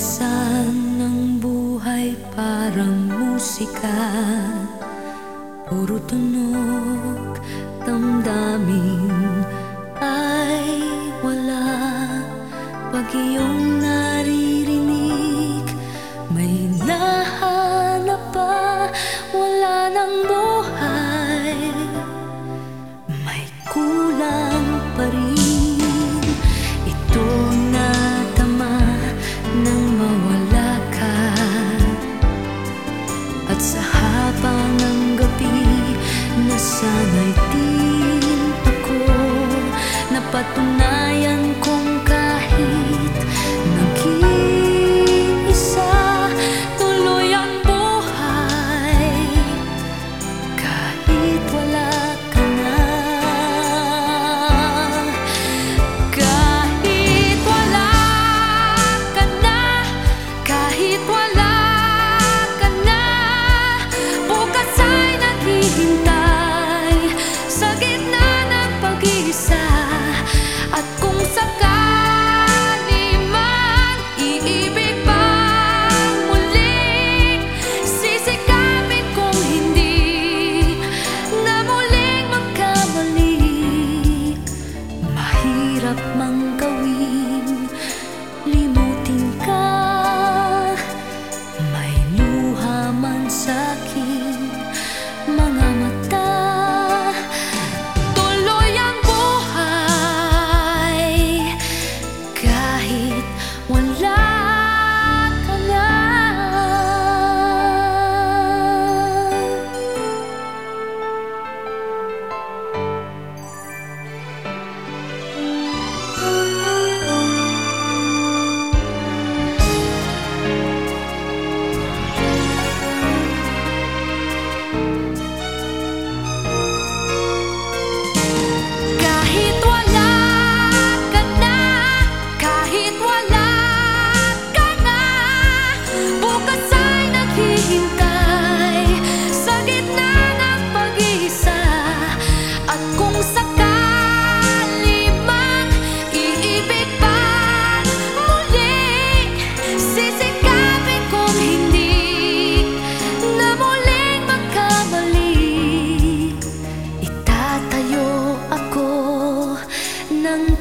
Minsan ang buhay parang musika. Puro tunog, damdamin wala. Pag iyong naririnig, may nahanap Wala nang buhay Napatunayan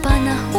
把那